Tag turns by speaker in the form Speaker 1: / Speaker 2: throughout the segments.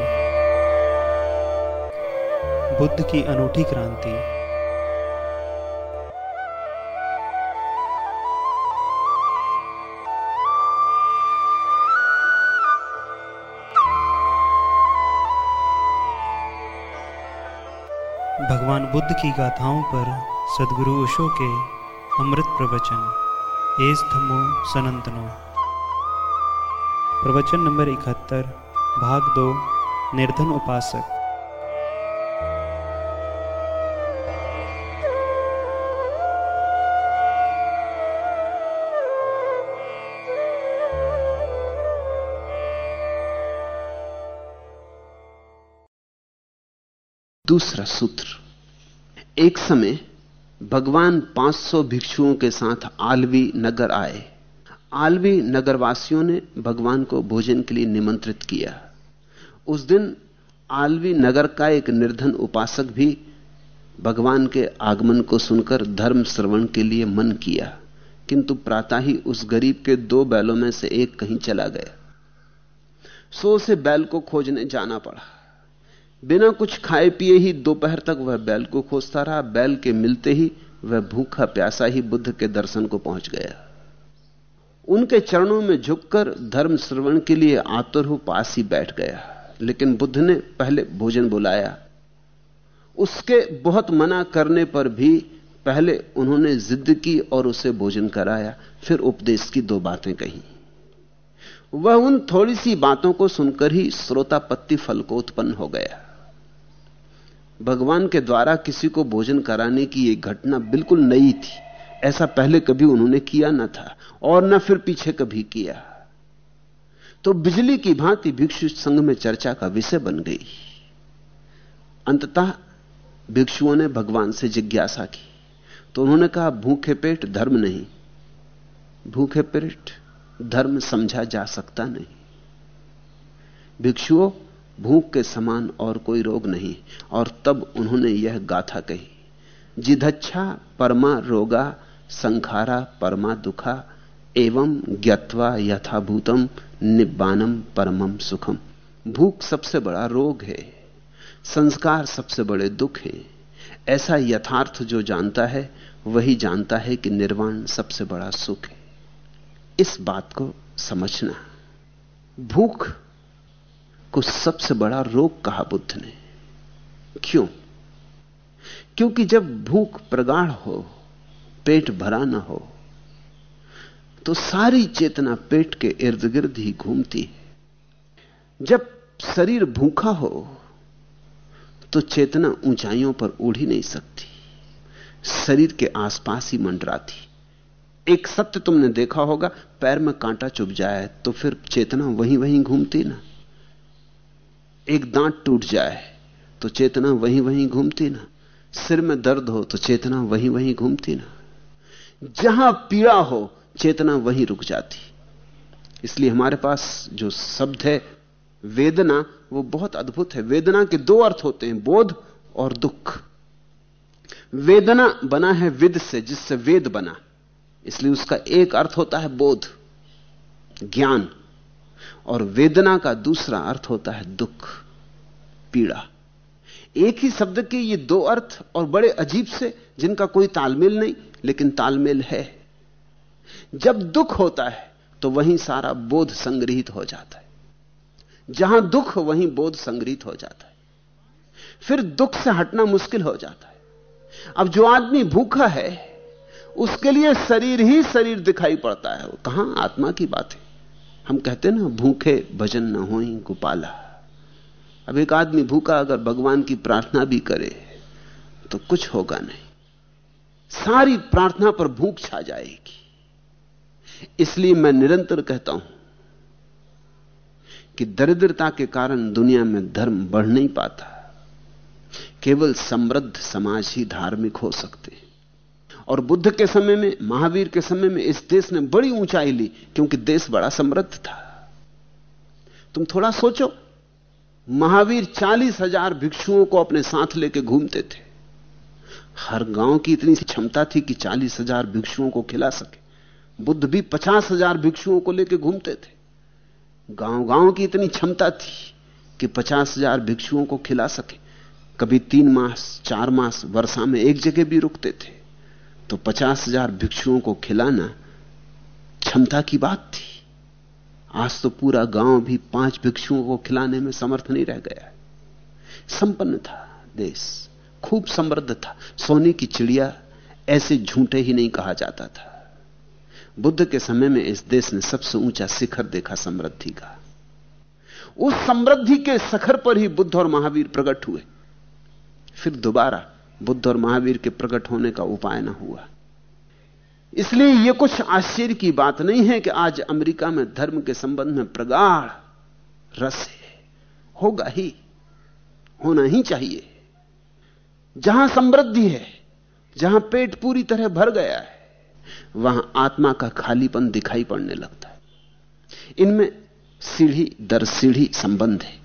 Speaker 1: क्रांति। बुद्ध की अनूठी क्रांति। भगवान बुद्ध की गाथाओं पर सदगुरु ओशो के अमृत प्रवचन। एस धमो सनंतनो। प्रवचन नंबर इकहत्तर, भाग दो। निर्धन उपासक।
Speaker 2: दूसरा सूत्र। एक समय भगवान 500 भिक्षुओं के साथ आलवी नगर आए। आलवी नगरवासियों ने भगवान को भोजन के लिए निमंत्रित किया। उस दिन आलवी नगर का एक निर्धन उपासक भी भगवान के आगमन को सुनकर धर्म श्रवण के लिए मन किया, किंतु प्रातः ही उस गरीब के दो बैलों में से एक कहीं चला गया। सो से बैल को खोजने जाना पड़ा। बिना कुछ खाए पिए ही दोपहर तक वह बैल को खोजता रहा। बैल के मिलते ही वह भूखा प्यासा ही बुद्ध के दर्शन को पहुँच गया। उनके चरणों में झुककर धर्म श्रवण के लिए आतुर हो पास ही बैठ गया। लेकिन बुद्ध ने पहले भोजन बुलाया। उसके बहुत मना करने पर भी पहले उन्होंने जिद की और उसे भोजन कराया, फिर उपदेश की दो बातें कही। वह उन थोड़ी सी बातों को सुनकर ही श्रोतापत्ति फल को उत्पन्न हो गया। भगवान के द्वारा किसी को भोजन कराने की यह घटना बिल्कुल नई थी। ऐसा पहले कभी उन्होंने किया ना था और न फिर पीछे कभी किया। तो बिजली की भांति भिक्षु संघ में चर्चा का विषय बन गई। अंततः भिक्षुओं ने भगवान से जिज्ञासा की। तो उन्होंने कहा, भूखे पेट धर्म नहीं। भूखे पेट धर्म समझा जा सकता नहीं। भिक्षुओं, भूख के समान और कोई रोग नहीं। और तब उन्होंने यह गाथा कही, जिधच्छा परमा रोगा, संखारा परमा दुखा एवं ज्ञत्वा यथाभूतम निब्बानम परमम सुखम भूख सबसे बड़ा रोग है, संस्कार सबसे बड़े दुख है। ऐसा यथार्थ जो जानता है, वही जानता है कि निर्वाण सबसे बड़ा सुख है। इस बात को समझना। भूख को सबसे बड़ा रोग कहा बुद्ध ने। क्यों? क्योंकि जब भूख प्रगाढ़ हो, पेट भरा ना हो तो सारी चेतना पेट के इर्द गिर्द ही घूमती है। जब शरीर भूखा हो तो चेतना ऊंचाइयों पर उड़ ही नहीं सकती। शरीर के आसपास ही मंडराती। एक सत्य तुमने देखा होगा, पैर में कांटा चुभ जाए तो फिर चेतना वहीं वहीं घूमती ना। एक दांत टूट जाए तो चेतना वहीं वहीं घूमती ना। सिर में दर्द हो तो चेतना वहीं वहीं घूमती ना। जहाँ पीड़ा हो चेतना वहीं रुक जाती। इसलिए हमारे पास जो शब्द है, वेदना, वो बहुत अद्भुत है। वेदना के दो अर्थ होते हैं, बोध और दुख। वेदना बना है विद से, जिससे वेद बना। इसलिए उसका एक अर्थ होता है बोध, ज्ञान। और वेदना का दूसरा अर्थ होता है दुख, पीड़ा। एक ही शब्द के ये दो अर्थ और बड़े अजीब से, जिनका कोई तालमेल नहीं, लेकिन तालमेल है। जब दुख होता है तो वहीं सारा बोध संग्रहित हो जाता है। जहाँ दुख, वहीं बोध संग्रहित हो जाता है। फिर दुख से हटना मुश्किल हो जाता है। अब जो आदमी भूखा है, उसके लिए शरीर ही शरीर दिखाई पड़ता है। कहाँ? आत्मा की बात है। हम कहते ना, भूखे भजन न हो गोपाला अब एक आदमी भूखा अगर भगवान की प्रार्थना भी करे तो कुछ होगा नहीं। सारी प्रार्थना पर भूख छा जाएगी। इसलिए मैं निरंतर कहता हूँ कि दरिद्रता के कारण दुनिया में धर्म बढ़ नहीं पाता। केवल समृद्ध समाज ही धार्मिक हो सकते। और बुद्ध के समय में, महावीर के समय में इस देश ने बड़ी ऊंचाई ली, क्योंकि देश बड़ा समृद्ध था। तुम थोड़ा सोचो, महावीर चालीस हज़ार भिक्षुओं को अपने साथ लेके घूमते थे। हर गाँव की इतनी क्षमता थी कि चालीस हज़ार भिक्षुओं को खिला सके। बुद्ध भी पचास हज़ार भिक्षुओं को लेकर घूमते थे। गाँव गाँव की इतनी क्षमता थी कि पचास हज़ार भिक्षुओं को खिला सके। कभी तीन मास, चार मास वर्षा में एक जगह भी रुकते थे। तो पचास हज़ार भिक्षुओं को खिलाना क्षमता की बात थी। आज तो पूरा गाँव भी पाँच भिक्षुओं को खिलाने में समर्थ नहीं रह गया संपन्न था देश, खूब समृद्ध था। सोने की चिड़िया ऐसे झूठे ही नहीं कहा जाता था। बुद्ध के समय में इस देश ने सबसे ऊँचा शिखर देखा समृद्धि का। उस समृद्धि के शिखर पर ही बुद्ध और महावीर प्रकट हुए। फिर दोबारा बुद्ध और महावीर के प्रकट होने का उपाय ना हुआ। इसलिए यह कुछ आश्चर्य की बात नहीं है कि आज अमेरिका में धर्म के संबंध में प्रगाढ़ रस है। होगा ही, होना ही चाहिए। जहाँ समृद्धि है, जहाँ पेट पूरी तरह भर गया है वहाँ आत्मा का खालीपन दिखाई पड़ने लगता है। इनमें सीढ़ी दर सीढ़ी संबंध है।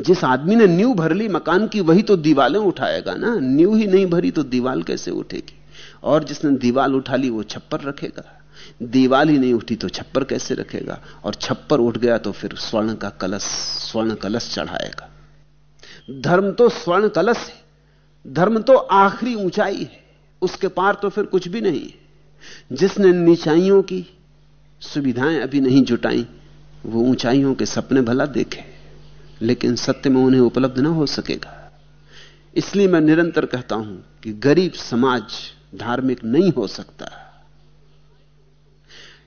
Speaker 2: जिस आदमी ने न्यू भर ली मकान की, वही तो दीवालें उठाएगा ना। न्यू ही नहीं भरी तो दीवाल कैसे उठेगी? और जिसने दीवाल उठा ली, वो छप्पर रखेगा। दीवाल ही नहीं उठी तो छप्पर कैसे रखेगा? और छप्पर उठ गया तो फिर स्वर्ण का कलश, स्वर्ण कलश चढ़ाएगा। धर्म तो स्वर्ण कलश है। धर्म तो आखिरी ऊंचाई है। उसके पार तो फिर कुछ भी नहीं। जिसने निचाइयों की सुविधाएँ अभी नहीं जुटाई, वो ऊंचाइयों के सपने भला देखे, लेकिन सत्य में उन्हें उपलब्ध ना हो सकेगा। इसलिए मैं निरंतर कहता हूँ कि गरीब समाज धार्मिक नहीं हो सकता।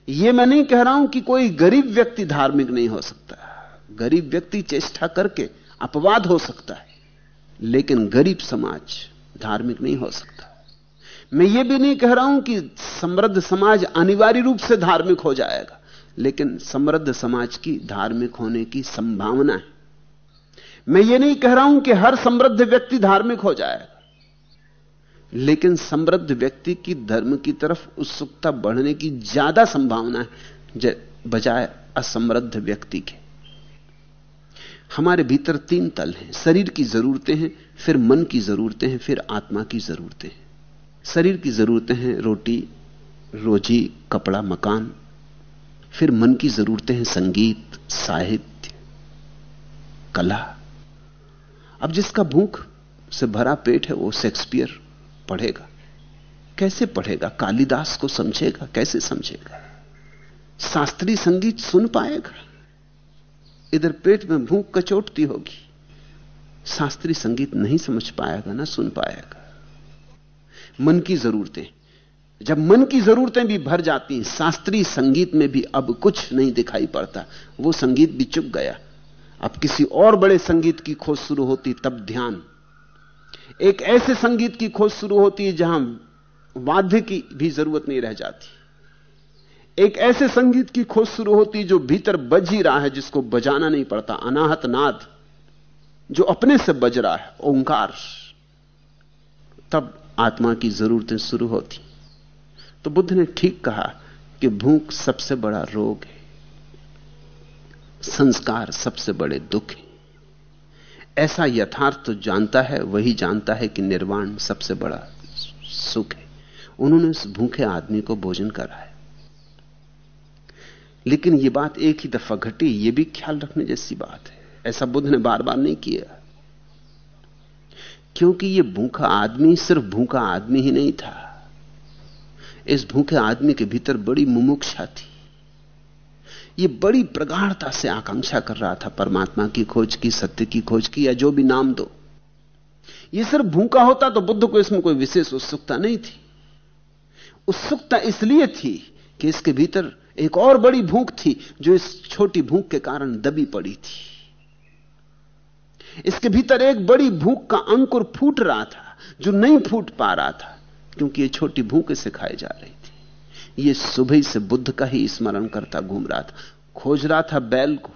Speaker 2: यह मैं नहीं कह रहा हूँ कि कोई गरीब व्यक्ति धार्मिक नहीं हो सकता। गरीब व्यक्ति चेष्टा करके अपवाद हो सकता है, लेकिन गरीब समाज धार्मिक नहीं हो सकता। मैं यह भी नहीं कह रहा हूँ कि समृद्ध समाज अनिवार्य रूप से धार्मिक हो जाएगा, लेकिन समृद्ध समाज की धार्मिक होने की संभावना है। मैं ये नहीं कह रहा हूँ कि हर समृद्ध व्यक्ति धार्मिक हो जाएगा, लेकिन समृद्ध व्यक्ति की धर्म की तरफ़ उत्सुकता बढ़ने की ज़्यादा संभावना है बजाय असमृद्ध व्यक्ति के। हमारे भीतर तीन तल हैं, शरीर की जरूरतें हैं, फिर मन की जरूरतें हैं, फिर आत्मा की जरूरतें हैं। शरीर की जरूरतें हैं रोटी, रोजी कपड़ा, मकान। फिर मन की जरूरतें हैं संगीत, साहित्य, कला। अब जिसका भूख से भरा पेट है, वो शेक्सपियर पढ़ेगा। कैसे पढ़ेगा? कालिदास को समझेगा? कैसे समझेगा? शास्त्रीय संगीत सुन पाएगा? इधर पेट में भूख कचोटती होगी। शास्त्रीय संगीत नहीं समझ पाएगा, ना सुन पाएगा। मन की जरूरतें। जब मन की जरूरतें भी भर जाती शास्त्रीय संगीत में भी अब कुछ नहीं दिखाई पड़ता। वो संगीत भी चुप गया। अब किसी और बड़े संगीत की खोज शुरू होती, तब ध्यान। एक ऐसे संगीत की खोज शुरू होती है जहाँ वाद्य की भी ज़रूरत नहीं रह जाती। एक ऐसे संगीत की खोज शुरू होती जो भीतर बज ही रहा है, जिसको बजाना नहीं पड़ता। अनाहत नाद, जो अपने से बज रहा है, ओंकार। तब आत्मा की जरूरतें शुरू होती। तो बुद्ध ने ठीक कहा कि भूख सबसे बड़ा रोग है, संस्कार सबसे बड़े दुख है। ऐसा यथार्थ तो जानता है, वही जानता है कि निर्वाण सबसे बड़ा सुख है। उन्होंने उस भूखे आदमी को भोजन कराया। लेकिन यह बात एक ही दफ़ा घटी यह भी ख्याल रखने जैसी बात है। ऐसा बुद्ध ने बार बार नहीं किया। क्योंकि यह भूखा आदमी सिर्फ़ भूखा आदमी ही नहीं था। इस भूखे आदमी के भीतर बड़ी मुमुक्षा थी। यह बड़ी प्रगाढ़ता से आकांक्षा कर रहा था परमात्मा की खोज की, सत्य की खोज की, या जो भी नाम दो। यह सिर्फ़ भूखा होता तो बुद्ध को इसमें कोई विशेष उत्सुकता नहीं थी। उत्सुकता इसलिए थी कि इसके भीतर एक और बड़ी भूख थी, जो इस छोटी भूख के कारण दबी पड़ी थी। इसके भीतर एक बड़ी भूख का अंकुर फूट रहा था, जो नहीं फूट पा रहा था, क्योंकि यह छोटी भूख से खाई जा रही थी। यह सुबह से बुद्ध का ही स्मरण करता घूम रहा था, खोज रहा था बैल को,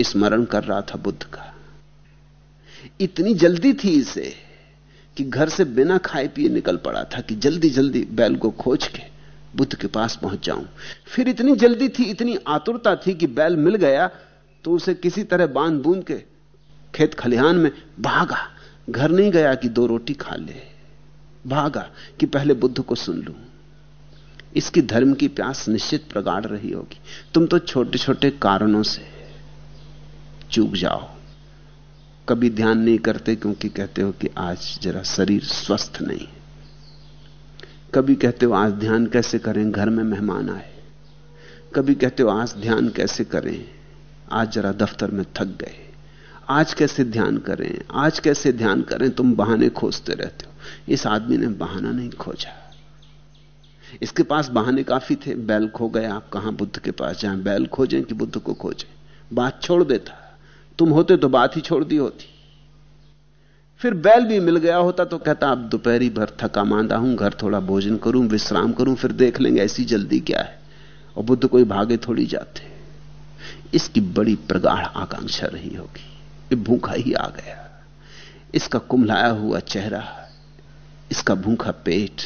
Speaker 2: स्मरण कर रहा था बुद्ध का। इतनी जल्दी थी इसे, कि घर से बिना खाए पिए निकल पड़ा था कि जल्दी जल्दी बैल को खोज के बुद्ध के पास पहुँच जाऊँ। फिर इतनी जल्दी थी, इतनी आतुरता थी कि बैल मिल गया तो उसे किसी तरह बाँध बूंद के खेत खलिहान में भागा। घर नहीं गया कि दो रोटी खा ले। भागा कि पहले बुद्ध को सुन लू। इसकी धर्म की प्यास निश्चित प्रगाढ़ रही होगी। तुम तो छोटे छोटे कारणों से चूक जाओ। कभी ध्यान नहीं करते क्योंकि कहते हो कि आज जरा शरीर स्वस्थ नहीं। कभी कहते हो आज ध्यान कैसे करें, घर में मेहमान आए। कभी कहते हो आज ध्यान कैसे करें, आज जरा दफ्तर में थक गए। आज कैसे ध्यान करें? आज कैसे ध्यान करें? तुम बहाने खोजते रहते हो। इस आदमी ने बहाना नहीं खोजा। इसके पास बहाने काफ़ी थे। बैल खो गए आप कहाँ बुद्ध के पास जाएँ? बैल खोजें कि बुद्ध को खोजें? बात छोड़ देता। तुम होते तो बात ही छोड़ दी होती। फिर बैल भी मिल गया होता तो कहता, अब दोपहरी भर थका मांदा हूँ। घर थोड़ा भोजन करूँ, विश्राम करूँ, फिर देख लेंगे ऐसी जल्दी क्या है। और बुद्ध कोई भागे थोड़ी जाते। इसकी बड़ी प्रगाढ़ आकांक्षा रही होगी। भूखा ही आ गया। इसका कुमलाया हुआ चेहरा, इसका भूखा पेट,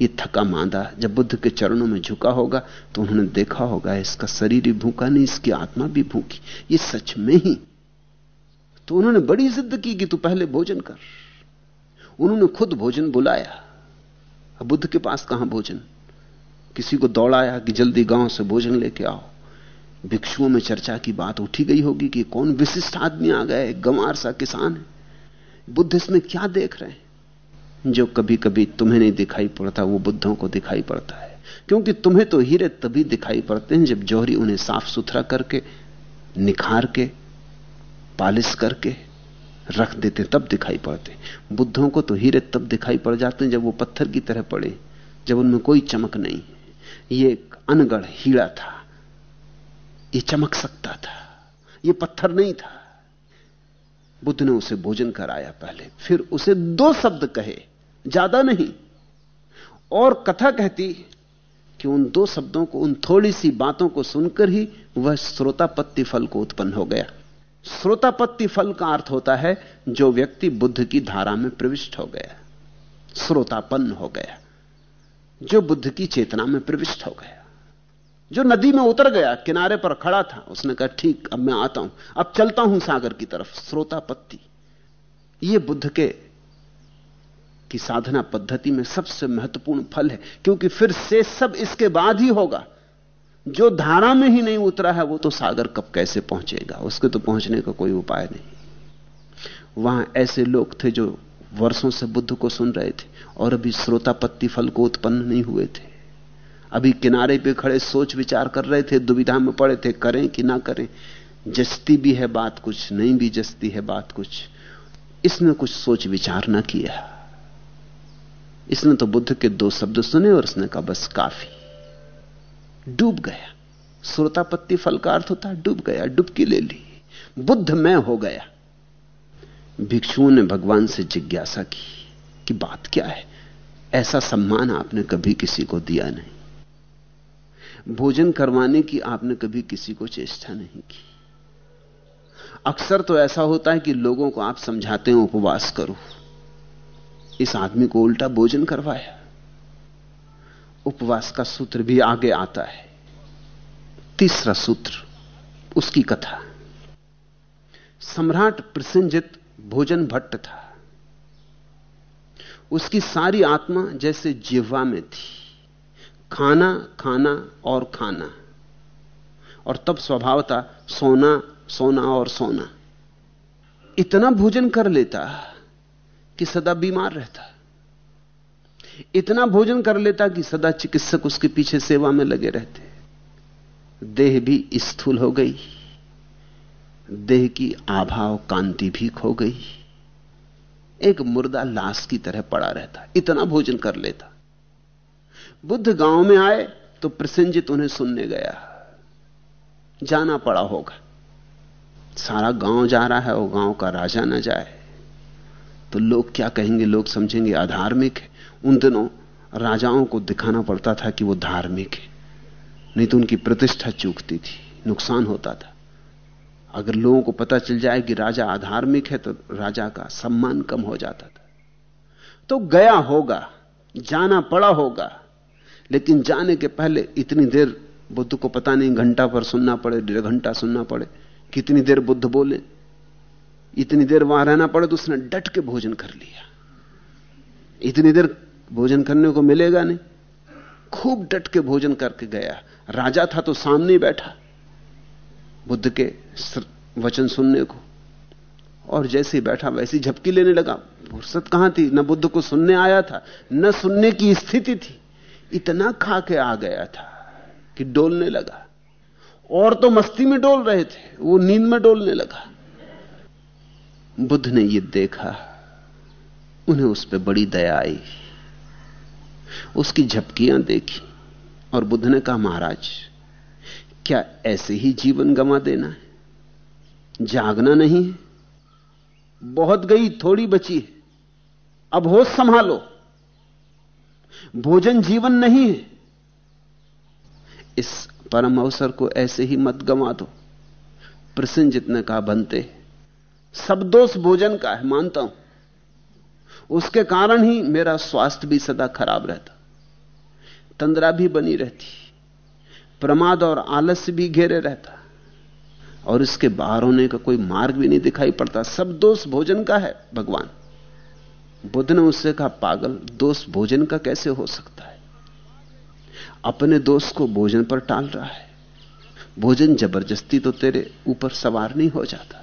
Speaker 2: ये थका मांदा, जब बुद्ध के चरणों में झुका होगा तो उन्होंने देखा होगा, इसका शरीर ही भूखा नहीं, इसकी आत्मा भी भूखी। ये सच में ही। तो उन्होंने बड़ी जिद की कि तू पहले भोजन कर। उन्होंने खुद भोजन बुलाया। अब बुद्ध के पास कहाँ भोजन? किसी को दौड़ाया कि जल्दी गाँव से भोजन लेके आओ। भिक्षुओं में चर्चा की बात उठी गई होगी कि कौन विशिष्ट आदमी आ गए गंवार सा किसान है। बुद्ध इसमें क्या देख रहे हैं? जो कभी कभी तुम्हें नहीं दिखाई पड़ता, वो बुद्धों को दिखाई पड़ता है। क्योंकि तुम्हें तो हीरे तभी दिखाई पड़ते हैं जब जौहरी उन्हें साफ़ सुथरा करके, निखार के, पालिश करके रख देते तब दिखाई पड़ते बुद्धों को तो हीरे तब दिखाई पड़ जाते हैं जब वो पत्थर की तरह पड़े, जब उनमें कोई चमक नहीं। ये अनगढ़ हीरा था। ये चमक सकता था। ये पत्थर नहीं था। बुद्ध ने उसे भोजन कराया पहले, फिर उसे दो शब्द कहे, ज़्यादा नहीं। और कथा कहती कि उन दो शब्दों को, उन थोड़ी सी बातों को सुनकर ही वह श्रोतापत्ति फल को उत्पन्न हो गया। श्रोतापत्ति फल का अर्थ होता है जो व्यक्ति बुद्ध की धारा में प्रविष्ट हो गया, श्रोतापन्न हो गया, जो बुद्ध की चेतना में प्रविष्ट हो गया। जो नदी में उतर गया, किनारे पर खड़ा था, उसने कहा, ठीक, अब मैं आता हूँ। अब चलता हूँ सागर की तरफ़ श्रोता पत्ती। यह बुद्ध के, की साधना पद्धति में सबसे महत्वपूर्ण फल है, क्योंकि फिर से सब इसके बाद ही होगा। जो धारा में ही नहीं उतरा है, वो तो सागर कब कैसे पहुंचेगा? उसके तो पहुँचने का कोई उपाय नहीं। वहाँ ऐसे लोग थे जो वर्षों से बुद्ध को सुन रहे थे, और अभी श्रोतापत्ति फल को उत्पन्न नहीं हुए थे। अभी किनारे पे खड़े सोच विचार कर रहे थे, दुविधा में पड़े थे, करें कि ना करें। जस्ती भी है बात कुछ, नहीं भी जस्ती है बात कुछ। इसने कुछ सोच विचार ना किया। इसने तो बुद्ध के दो शब्द सुने और उसने कहा, बस काफ़ी। डूब गया। श्रोतापत्ति फल का अर्थ होता डूब गया, डुबकी ले ली। बुद्ध में हो गया। भिक्षुओं ने भगवान से जिज्ञासा की कि बात क्या है? ऐसा सम्मान आपने कभी किसी को दिया नहीं। भोजन करवाने की आपने कभी किसी को चेष्टा नहीं की? अक्सर तो ऐसा होता है कि लोगों को आप समझाते हैं, उपवास करो। इस आदमी को उल्टा भोजन करवाया। उपवास का सूत्र भी आगे आता है। तीसरा सूत्र, उसकी कथा। सम्राट प्रसंजित भोजन भट्ट था। उसकी सारी आत्मा जैसे जिह्वा में थी। खाना खाना और खाना। और तब स्वभाव था सोना सोना और सोना। इतना भोजन कर लेता कि सदा बीमार रहता। इतना भोजन कर लेता कि सदा चिकित्सक उसके पीछे सेवा में लगे रहते। देह भी स्थूल हो गई। देह की आभाव कांति भी खो गई। एक मुर्दा लाश की तरह पड़ा रहता। इतना भोजन कर लेता। बुद्ध गाँव में आए तो प्रसन्नजित उन्हें सुनने गया। जाना पड़ा होगा। सारा गाँव जा रहा है वो गाँव का राजा ना जाए। तो लोग क्या कहेंगे? लोग समझेंगे अधार्मिक है। उन दिनों राजाओं को दिखाना पड़ता था कि वो धार्मिक है। नहीं तो उनकी प्रतिष्ठा चूकती थी, नुकसान होता था। अगर लोगों को पता चल जाए कि राजा अधार्मिक है तो राजा का सम्मान कम हो जाता था। तो गया होगा, जाना पड़ा होगा। लेकिन जाने के पहले इतनी देर बुद्ध को पता नहीं, घंटा पर सुनना पड़े, डेढ़ घंटा सुनना पड़े। कितनी देर बुद्ध बोले? इतनी देर वहाँ रहना पड़े तो उसने डट के भोजन कर लिया। इतनी देर भोजन करने को मिलेगा नहीं। खूब डट के भोजन करके गया। राजा था तो सामने बैठा बुद्ध के वचन सुनने को। और जैसे बैठा, वैसी झपकी लेने लगा। फुर्सत कहाँ थी? न बुद्ध को सुनने आया था, न सुनने की स्थिति थी। इतना खा के आ गया था कि डोलने लगा। और तो मस्ती में डोल रहे थे, वो नींद में डोलने लगा। बुद्ध ने ये देखा, उन्हें उस पर बड़ी दया आई। उसकी झपकियाँ देखी और बुद्ध ने कहा, महाराज, क्या ऐसे ही जीवन गंवा देना है? जागना नहीं बहुत गई, थोड़ी बची है। अब होश संभालो। भोजन जीवन नहीं है। इस परम अवसर को ऐसे ही मत गंवा दो। प्रसन्न जितने कहा बनते सब दोष भोजन का है, मानता हूँ। उसके कारण ही मेरा स्वास्थ्य भी सदा खराब रहता। तंद्रा भी बनी रहती, प्रमाद और आलस्य भी घेरे रहता, और इसके बाहर होने का कोई मार्ग भी नहीं दिखाई पड़ता। सब दोष भोजन का है, भगवान। बुद्ध ने उससे कहा, पागल दोष भोजन का कैसे हो सकता है? अपने दोष को भोजन पर टाल रहा है। भोजन ज़बरदस्ती तो तेरे ऊपर सवार नहीं हो जाता।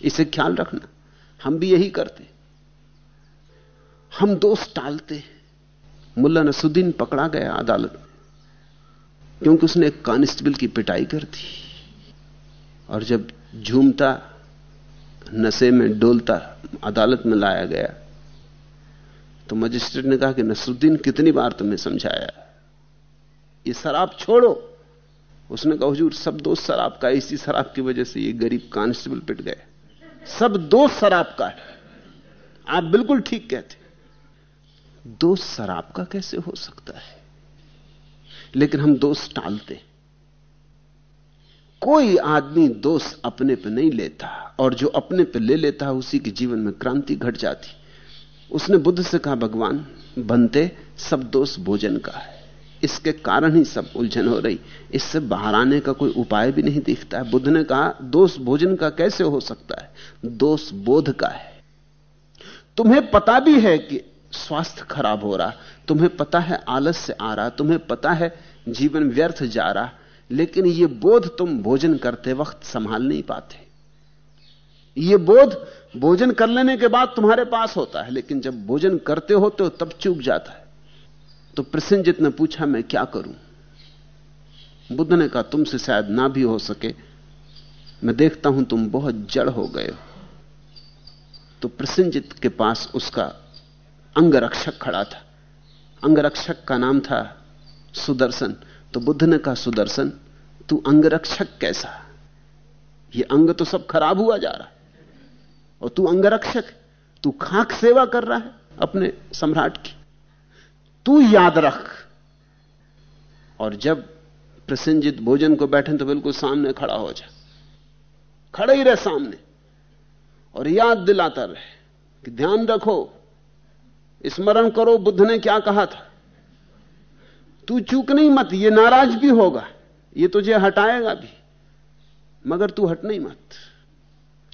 Speaker 2: इसे ख्याल रखना, हम भी यही करते। हम दोष टालते मुल्ला नसुद्दीन पकड़ा गया अदालत में, क्योंकि उसने एक कांस्टेबल की पिटाई कर दी। और जब झूमता नशे में डोलता, अदालत में लाया गया। तो मजिस्ट्रेट ने कहा कि नसरुद्दीन कितनी बार तुम्हें समझाया? ये शराब छोड़ो। उसने कहा, हजूर, सब दोस्त शराब का, इसी शराब की वजह से ये गरीब कांस्टेबल पिट गए। सब दोस्त शराब का है। आप बिल्कुल ठीक कहते दोस्त शराब का कैसे हो सकता है? लेकिन हम दोस्त टालते कोई आदमी दोष अपने पे नहीं लेता और जो अपने पे ले लेता है, उसी के जीवन में क्रांति घट जाती। उसने बुद्ध से कहा, भगवान, बनते सब दोष भोजन का है। इसके कारण ही सब उलझन हो रही। इससे बाहर आने का कोई उपाय भी नहीं दिखता है। बुद्ध ने कहा दोष भोजन का कैसे हो सकता है? दोष बोध का है। तुम्हें पता भी है कि स्वास्थ्य खराब हो रहा। तुम्हें पता है आलस्य आ रहा। तुम्हें पता है जीवन व्यर्थ जा रहा। लेकिन यह बोध तुम भोजन करते वक्त संभाल नहीं पाते। यह बोध भोजन कर लेने के बाद तुम्हारे पास होता है, लेकिन जब भोजन करते होते हो तब चूक जाता है। तो प्रसन्नजित ने पूछा, मैं क्या करूँ? बुद्ध ने कहा, तुमसे शायद ना भी हो सके। मैं देखता हूँ तुम बहुत जड़ हो गए हो। तो प्रसन्नजित के पास उसका अंगरक्षक खड़ा था। अंगरक्षक का नाम था सुदर्शन। तो बुद्ध ने कहा, सुदर्शन, तू अंगरक्षक कैसा? ये अंग तो सब खराब हुआ जा रहा है। और तू अंगरक्षक तू खाक सेवा कर रहा है अपने सम्राट की। तू याद रख। और जब प्रसन्नजित भोजन को बैठे तो बिल्कुल सामने खड़ा हो जा। खड़े ही रहे सामने। और याद दिलाता रहे कि ध्यान रखो, स्मरण करो बुद्ध ने क्या कहा था। तू चूक नहीं मत, ये नाराज़ भी होगा, ये तुझे हटाएगा भी, मगर तू हट नहीं मत।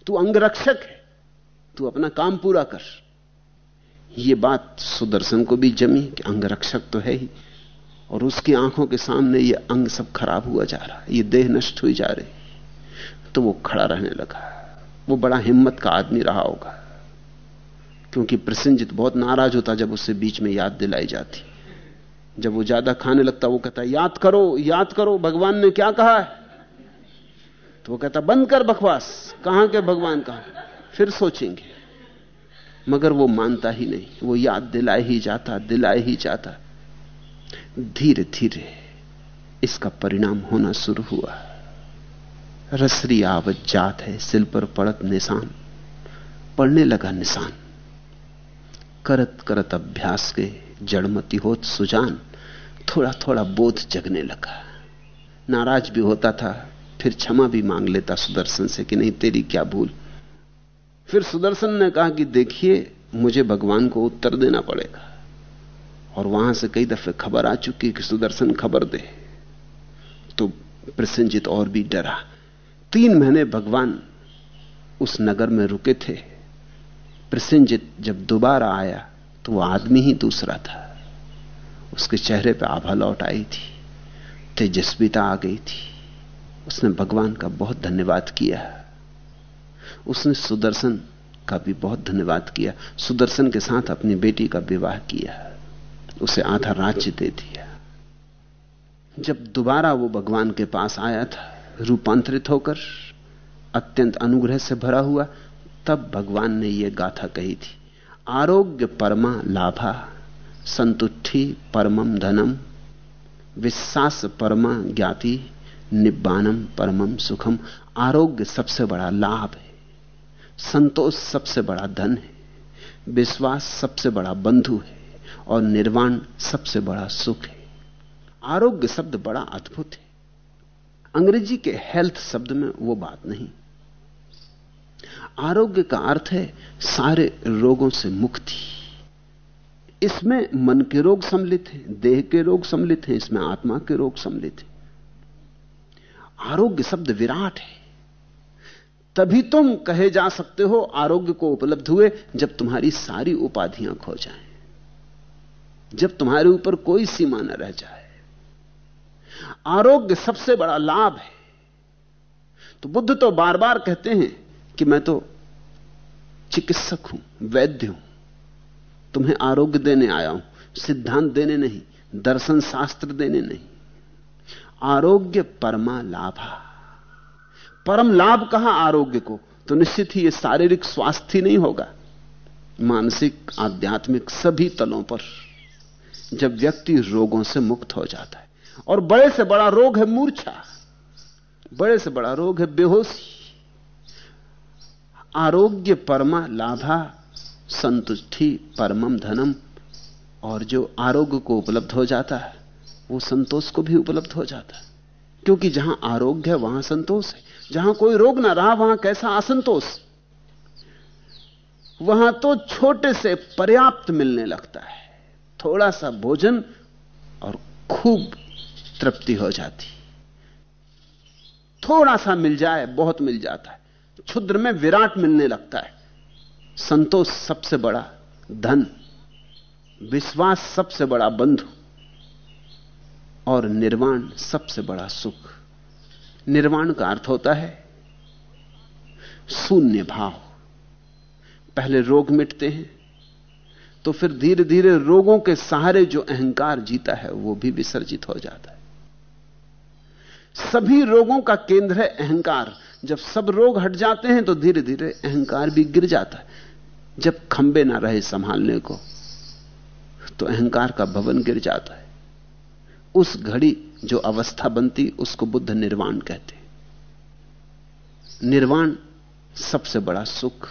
Speaker 2: तू अंगरक्षक है, तू अपना काम पूरा कर। ये बात सुदर्शन को भी जमी कि अंगरक्षक तो है ही, और उसकी आँखों के सामने ये अंग सब खराब हुआ जा रहा है, ये देह नष्ट हुई जा रही तो वो खड़ा रहने लगा, वो बड़ा हिम्मत का आदमी रहा होगा, क्योंकि प्रसन्नजित बहुत नाराज़ होता जब उससे बीच में याद दिलाई जाती। जब वो ज़्यादा खाने लगता, वो कहता, याद करो याद करो, भगवान ने क्या कहा है? तो वो कहता, बंद कर बकवास, कहाँ के भगवान कहा फिर सोचेंगे। मगर वो मानता ही नहीं, वो याद दिलाए ही जाता, दिलाए ही जाता। धीरे धीरे इसका परिणाम होना शुरू हुआ। रसरी आवत जात है, सिल पर पड़त निशान पड़ने लगा निशान। करत करत अभ्यास के जड़मती होत सुजान थोड़ा थोड़ा बोध जगने लगा। नाराज़ भी होता था, फिर क्षमा भी मांग लेता सुदर्शन से कि नहीं, तेरी क्या भूल? फिर सुदर्शन ने कहा कि देखिए, मुझे भगवान को उत्तर देना पड़ेगा। और वहाँ से कई दफे खबर आ चुकी कि सुदर्शन खबर दे। तो प्रसन्नजित और भी डरा। तीन महीने भगवान उस नगर में रुके थे। प्रसिंजित जब दोबारा आया तो वह आदमी ही दूसरा था। उसके चेहरे पर आभा लौट आई थी तेजस्विता आ गई थी। उसने भगवान का बहुत धन्यवाद किया। उसने सुदर्शन का भी बहुत धन्यवाद किया। सुदर्शन के साथ अपनी बेटी का विवाह किया। उसे आधा राज्य दे दिया। जब दोबारा वो भगवान के पास आया था, रूपांतरित होकर अत्यंत अनुग्रह से भरा हुआ, तब भगवान ने यह गाथा कही थी। आरोग्य परमा लाभा, संतुष्टि परमम धनम, विश्वास परमा ज्ञाति निब्बानम परमम सुखम। आरोग्य सबसे बड़ा लाभ है, संतोष सबसे बड़ा धन है, विश्वास सबसे बड़ा बंधु है और निर्वाण सबसे बड़ा सुख है। आरोग्य शब्द बड़ा अद्भुत है। अंग्रेज़ी के हेल्थ शब्द में वो बात नहीं। आरोग्य का अर्थ है सारे रोगों से मुक्ति। इसमें मन के रोग सम्मिलित हैं, देह के रोग सम्मिलित हैं, इसमें आत्मा के रोग सम्मिलित हैं। आरोग्य शब्द विराट है। तभी तुम कहे जा सकते हो, आरोग्य को उपलब्ध हुए जब तुम्हारी सारी उपाधियाँ खो जाएँ। जब तुम्हारे ऊपर कोई सीमा न रह जाए। आरोग्य सबसे बड़ा लाभ है। तो बुद्ध तो बार बार कहते हैं कि मैं तो चिकित्सक हूँ, वैद्य हूँ, तुम्हें आरोग्य देने आया हूँ, सिद्धांत देने नहीं, दर्शन शास्त्र देने नहीं। आरोग्य परमा लाभा। परम लाभ कहा आरोग्य को? तो निश्चित ही यह शारीरिक स्वास्थ्य नहीं होगा। मानसिक, आध्यात्मिक सभी तलों पर जब व्यक्ति रोगों से मुक्त हो जाता है। और बड़े से बड़ा रोग है मूर्छा। बड़े से बड़ा रोग है बेहोशी। आरोग्य परमा लाभा संतुष्टि परमम धनम, और जो आरोग्य को उपलब्ध हो जाता है, वो संतोष को भी उपलब्ध हो जाता है। क्योंकि जहाँ आरोग्य है, वहाँ संतोष है। जहाँ कोई रोग ना रहा, वहाँ कैसा असंतोष? वहाँ तो छोटे से पर्याप्त मिलने लगता है। थोड़ा सा भोजन और खूब तृप्ति हो जाती। थोड़ा सा मिल जाए, बहुत मिल जाता है। क्षुद्र में विराट मिलने लगता है। संतोष सबसे बड़ा, धन। विश्वास सबसे बड़ा, बंधु। और निर्वाण सबसे बड़ा, सुख। निर्वाण का अर्थ होता है शून्य भाव। पहले रोग मिटते हैं तो फिर धीरे धीरे रोगों के सहारे जो अहंकार जीता है, वो भी विसर्जित हो जाता है। सभी रोगों का केंद्र है अहंकार। जब सब रोग हट जाते हैं तो धीरे धीरे अहंकार भी गिर जाता है। जब खंबे ना रहे संभालने को तो अहंकार का भवन गिर जाता है। उस घड़ी जो अवस्था बनती, उसको बुद्ध निर्वाण कहते निर्वाण सबसे बड़ा सुख